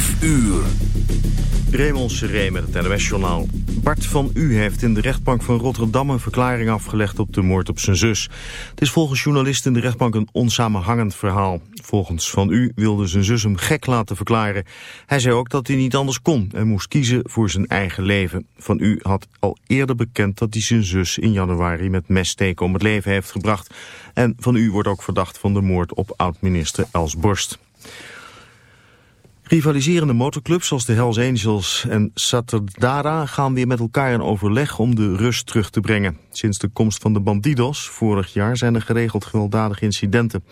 5 uur. Raymond Seré met het NOS-journaal. Bart van U heeft in de rechtbank van Rotterdam een verklaring afgelegd op de moord op zijn zus. Het is volgens journalisten in de rechtbank een onsamenhangend verhaal. Volgens Van U wilde zijn zus hem gek laten verklaren. Hij zei ook dat hij niet anders kon en moest kiezen voor zijn eigen leven. Van U had al eerder bekend dat hij zijn zus in januari met messteken om het leven heeft gebracht. En Van U wordt ook verdacht van de moord op oud-minister Els Borst. Rivaliserende motorclubs zoals de Hells Angels en Saturdara gaan weer met elkaar in overleg om de rust terug te brengen. Sinds de komst van de Bandidos vorig jaar zijn er geregeld gewelddadige incidenten.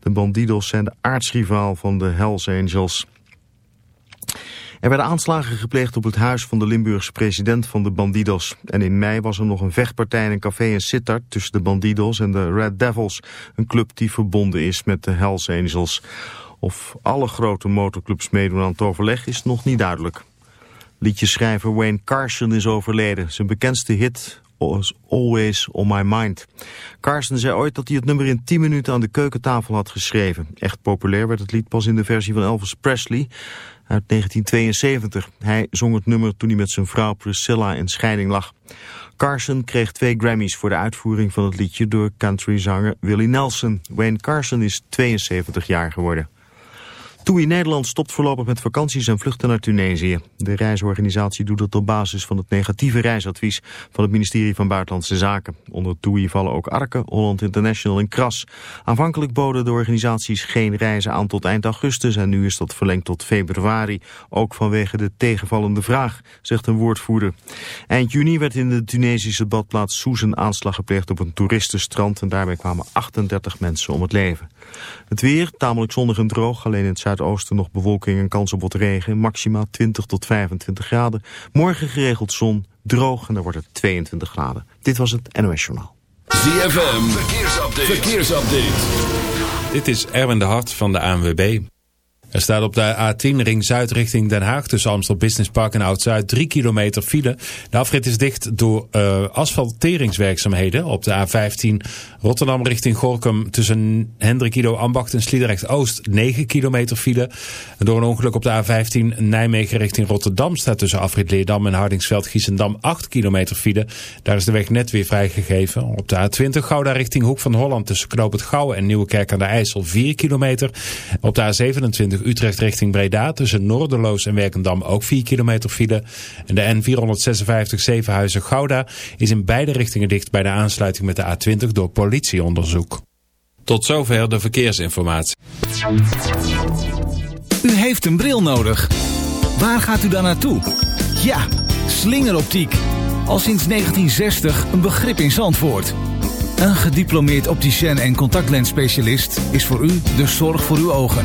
De Bandidos zijn de aardsrivaal van de Hells Angels. Er werden aanslagen gepleegd op het huis van de Limburgse president van de Bandidos. En in mei was er nog een vechtpartij in een café in Sittard tussen de Bandidos en de Red Devils. Een club die verbonden is met de Hells Angels. Of alle grote motorclubs meedoen aan het overleg is nog niet duidelijk. Liedjeschrijver Wayne Carson is overleden. Zijn bekendste hit was Always On My Mind. Carson zei ooit dat hij het nummer in 10 minuten aan de keukentafel had geschreven. Echt populair werd het lied pas in de versie van Elvis Presley uit 1972. Hij zong het nummer toen hij met zijn vrouw Priscilla in scheiding lag. Carson kreeg twee Grammys voor de uitvoering van het liedje door countryzanger Willie Nelson. Wayne Carson is 72 jaar geworden. TUI Nederland stopt voorlopig met vakanties en vluchten naar Tunesië. De reisorganisatie doet dat op basis van het negatieve reisadvies van het ministerie van Buitenlandse Zaken. Onder TUI vallen ook Arke, Holland International en Kras. Aanvankelijk boden de organisaties geen reizen aan tot eind augustus en nu is dat verlengd tot februari. Ook vanwege de tegenvallende vraag, zegt een woordvoerder. Eind juni werd in de Tunesische badplaats Soes een aanslag gepleegd op een toeristenstrand en daarbij kwamen 38 mensen om het leven. Het weer, tamelijk zonnig en droog, alleen in het zuidoosten nog bewolking en kans op wat regen. Maximaal 20 tot 25 graden. Morgen geregeld zon, droog en dan wordt het 22 graden. Dit was het NOS Journaal. ZFM, verkeersupdate. verkeersupdate. Dit is Erwin de Hart van de ANWB. Er staat op de A10 ring zuid richting Den Haag tussen Amstel Business Park en Oud-Zuid 3 kilometer file. De afrit is dicht door uh, asfalteringswerkzaamheden op de A15 Rotterdam richting Gorkum tussen Hendrik Ido Ambacht en Sliedrecht Oost 9 kilometer file. En door een ongeluk op de A15 Nijmegen richting Rotterdam staat tussen afrit Leerdam en Hardingsveld Giesendam 8 kilometer file. Daar is de weg net weer vrijgegeven. Op de A20 Gouda richting Hoek van Holland tussen Knoop het Gouwen en Nieuwekerk aan de IJssel 4 kilometer. Op de A27 Utrecht richting Breda tussen Noorderloos en Werkendam ook 4 kilometer file. En de N456 Zevenhuizen-Gouda is in beide richtingen dicht bij de aansluiting met de A20 door politieonderzoek. Tot zover de verkeersinformatie. U heeft een bril nodig. Waar gaat u dan naartoe? Ja, slingeroptiek. Al sinds 1960 een begrip in Zandvoort. Een gediplomeerd opticien en contactlensspecialist is voor u de zorg voor uw ogen.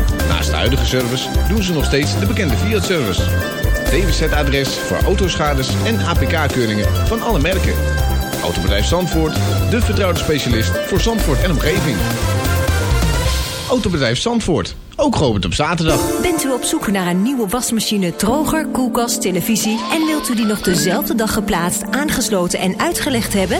Naast de huidige service doen ze nog steeds de bekende Fiat-service. DWZ-adres voor autoschades en APK-keuringen van alle merken. Autobedrijf Zandvoort, de vertrouwde specialist voor Zandvoort en omgeving. Autobedrijf Zandvoort, ook geopend op zaterdag. Bent u op zoek naar een nieuwe wasmachine, droger, koelkast, televisie... en wilt u die nog dezelfde dag geplaatst, aangesloten en uitgelegd hebben?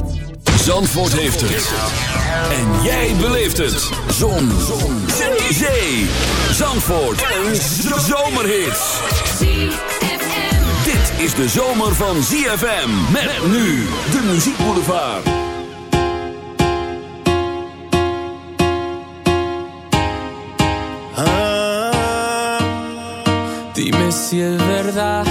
Zandvoort heeft het. En jij beleeft het. Zon. Zon. Zee. Zandvoort. Een zomerhit. Dit is de zomer van ZFM. Met nu de muziekboulevard. Ah, dime si es.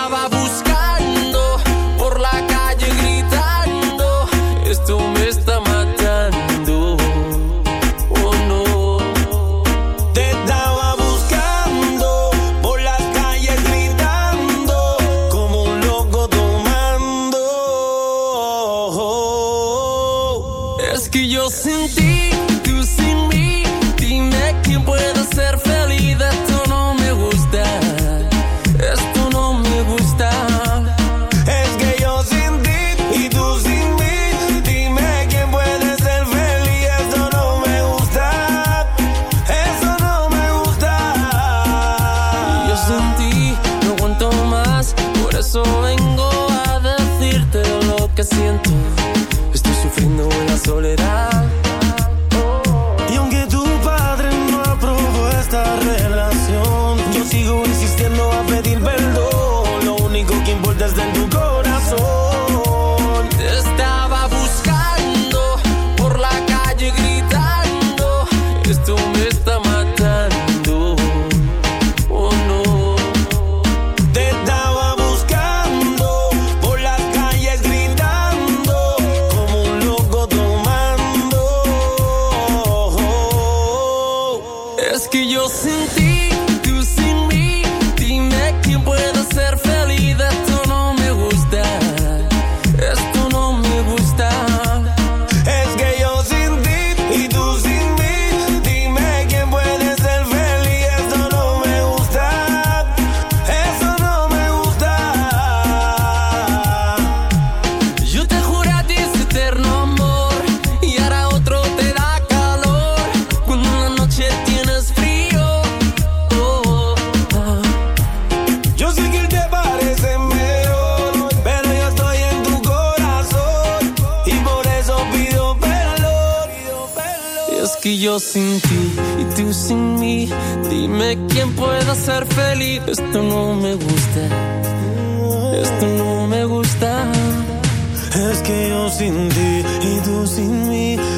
que yo sin ti y tú sin mí.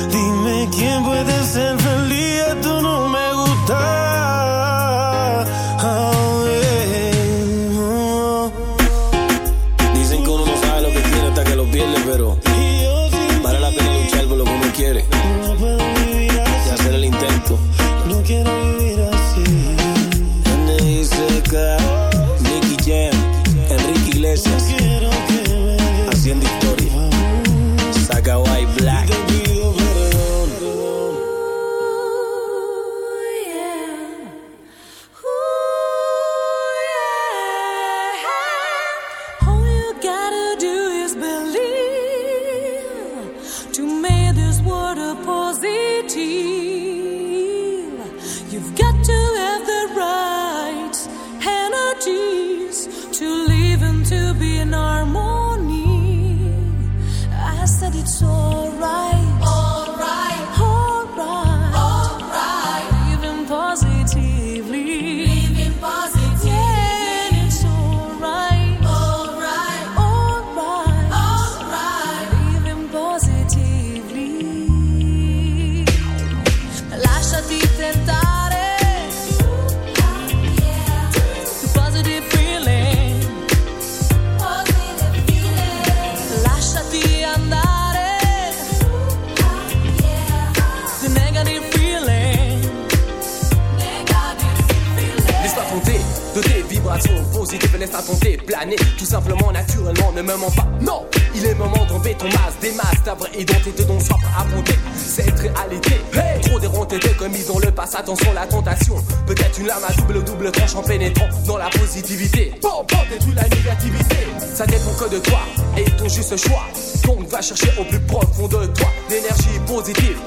comme ils ont le passe, attention la tentation. Peut-être une lame à double double tranche en pénétrant dans la positivité. Bon, bon, détruis la négativité. Ça dépend que de toi et ton juste choix. Donc va chercher au plus profond de toi l'énergie positive.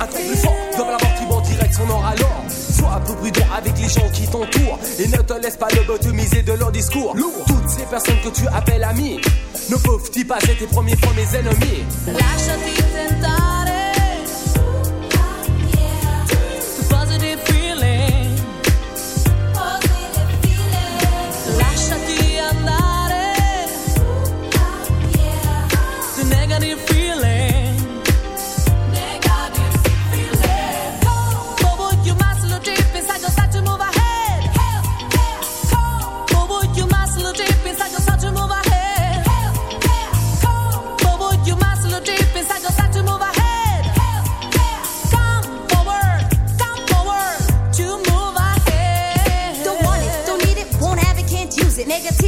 Un temps plus fort dans la mort direct son or alors. Sois un peu prudent avec les gens qui t'entourent et ne te laisse pas lobotomiser de leur discours. Lourd. Toutes ces personnes que tu appelles amis ne peuvent-ils pas être tes premiers premiers ennemis?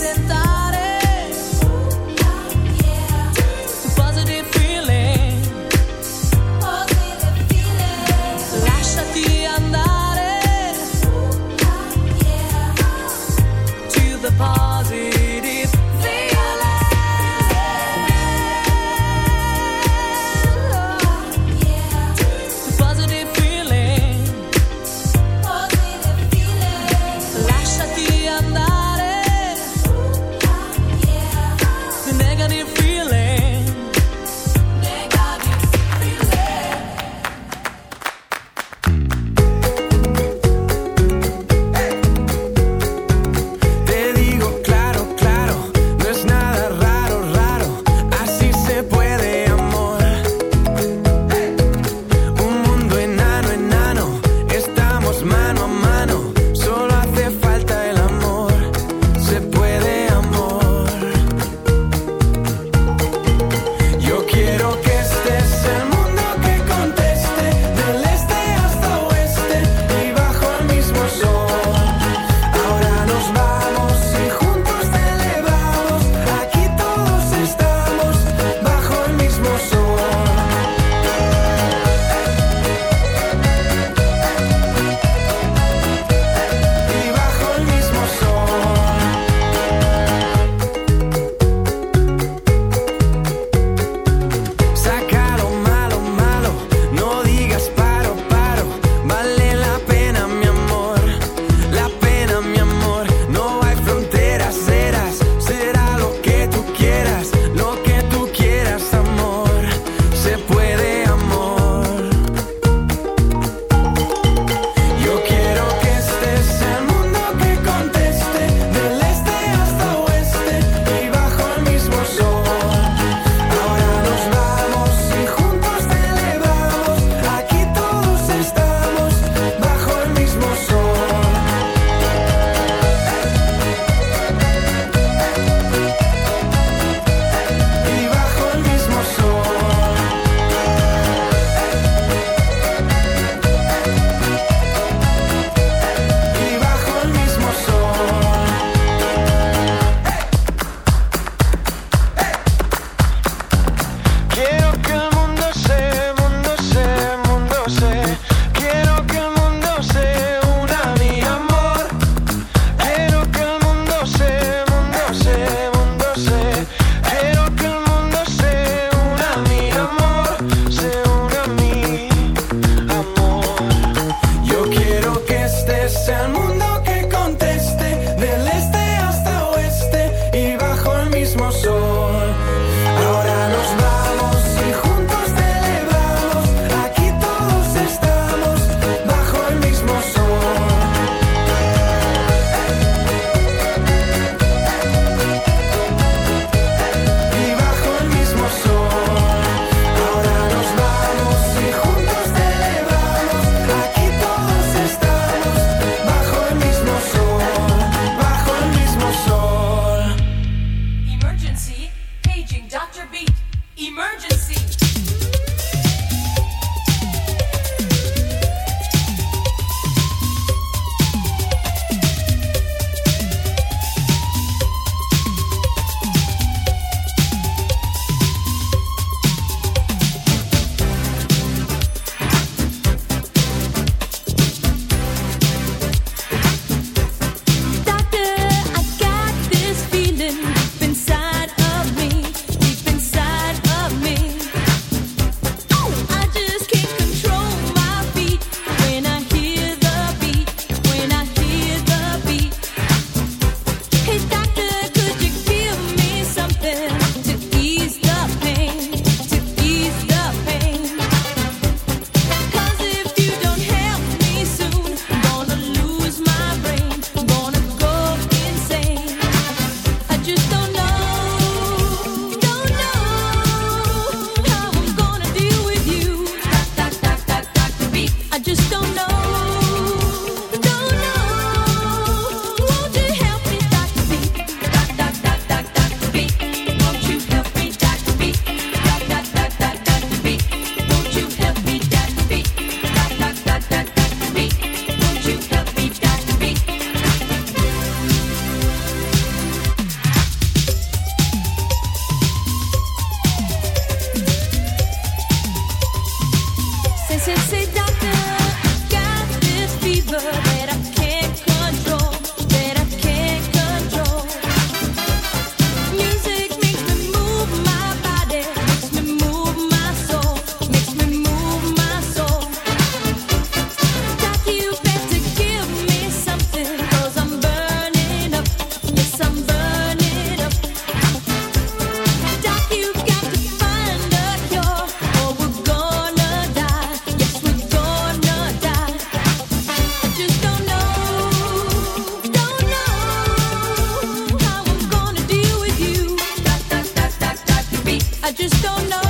aceptar. I just don't know.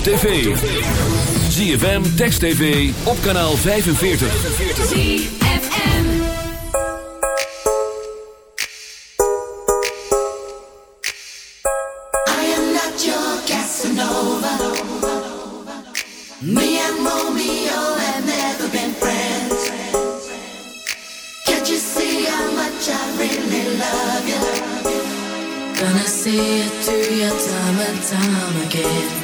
op tv. ZFM, Text TV, op kanaal 45. ZFM I am not your Casanova. Me and Romeo have never been friends. Can't you see how much I really love you Gonna see it through your time and time again.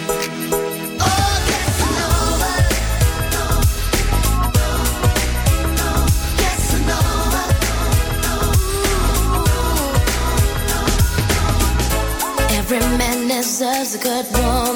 a good woman.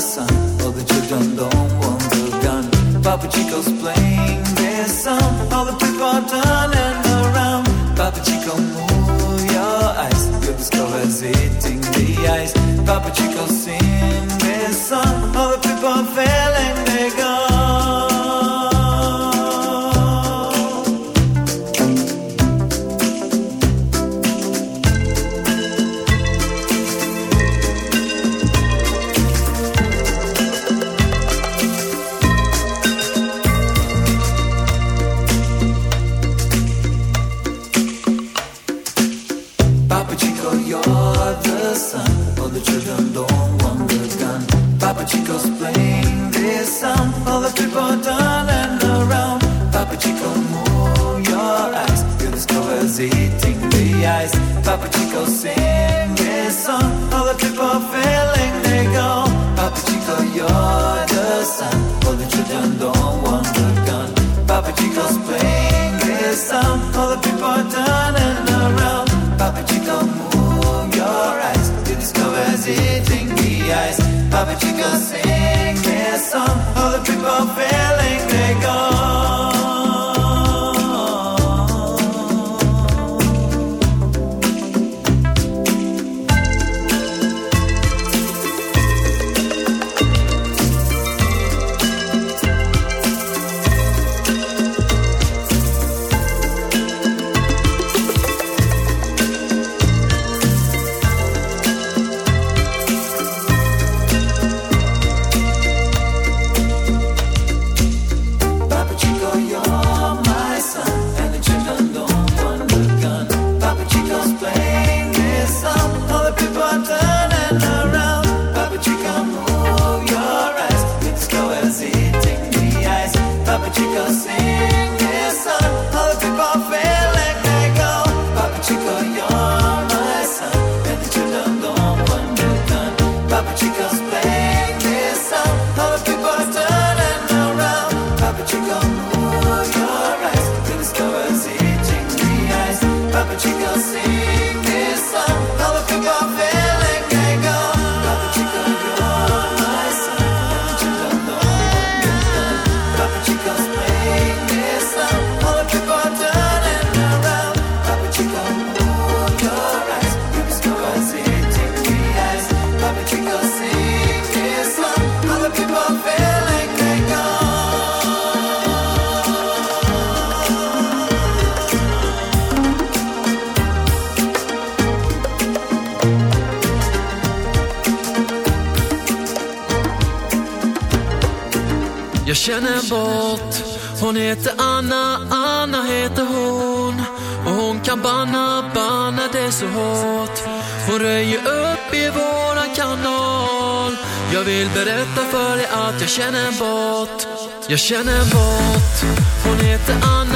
Sun. All the children don't want the gun. Papa Chico's playing this song. All the people are turning around. Papa Chico, move your eyes. You'll discover it's the ice. Papa Chico, så hårt. Hon röjer upp i våran kanal. Jag vill berätta för dig att jag känner en bot. Jag känner en bot. Hon heter Anna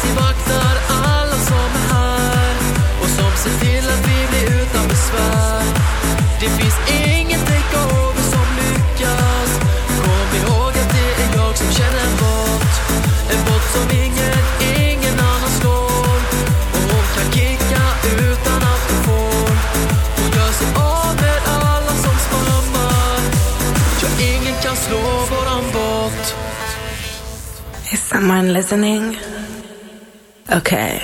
Som alltid alla som är här Och som ser till att vi blir utan besvär. Det finns ingen takeover som lyckas. Kom ihåg att det är jag som känner en bot. En bot som ingen, ingen annan slår. Och hon kan kicka utan att hon får. Hon gör sig av med alla som spammar. Ja, ingen kan slå våran bot. Is someone listening? Okay.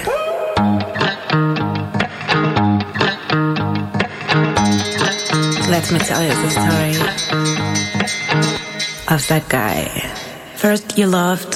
Let me tell you the story of that guy. First, you loved,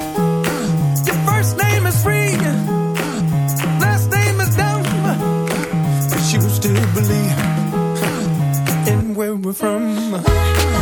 from.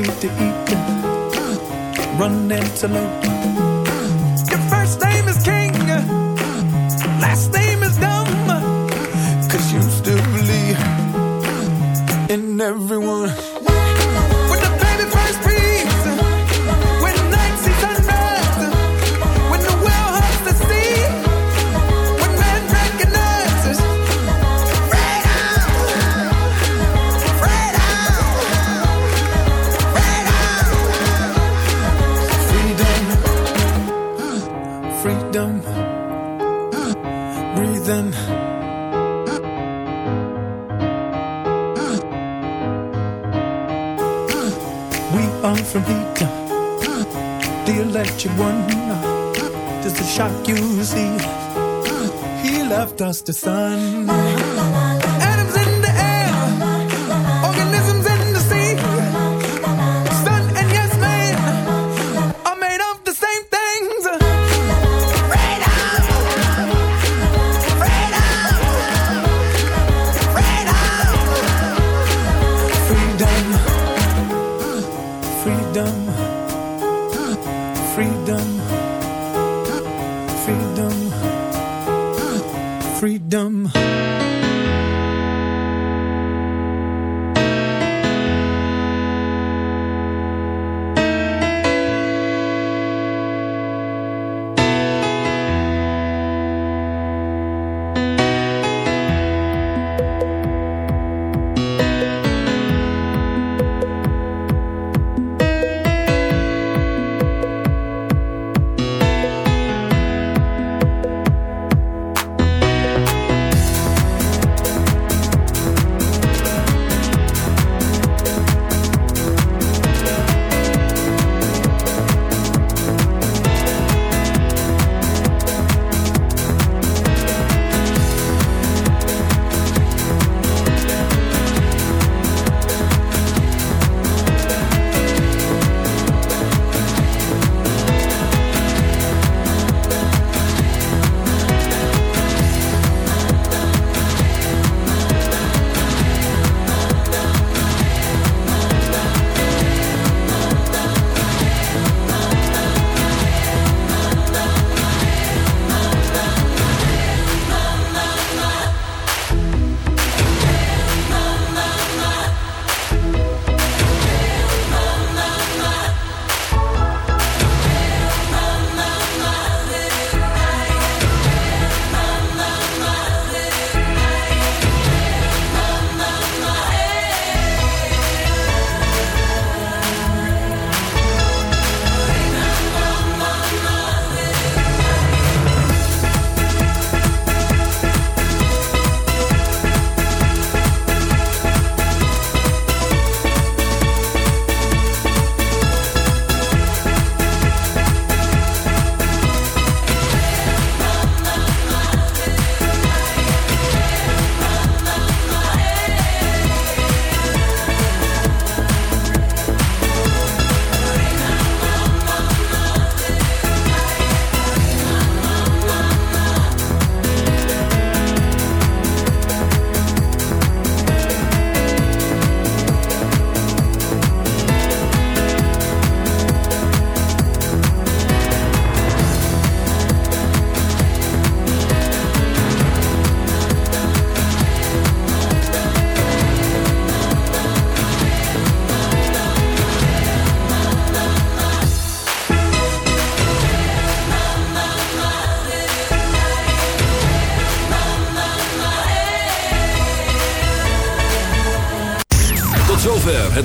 need to eat them. Run antelope. on from heat. The electric one, just a shock you see. He left us the sun.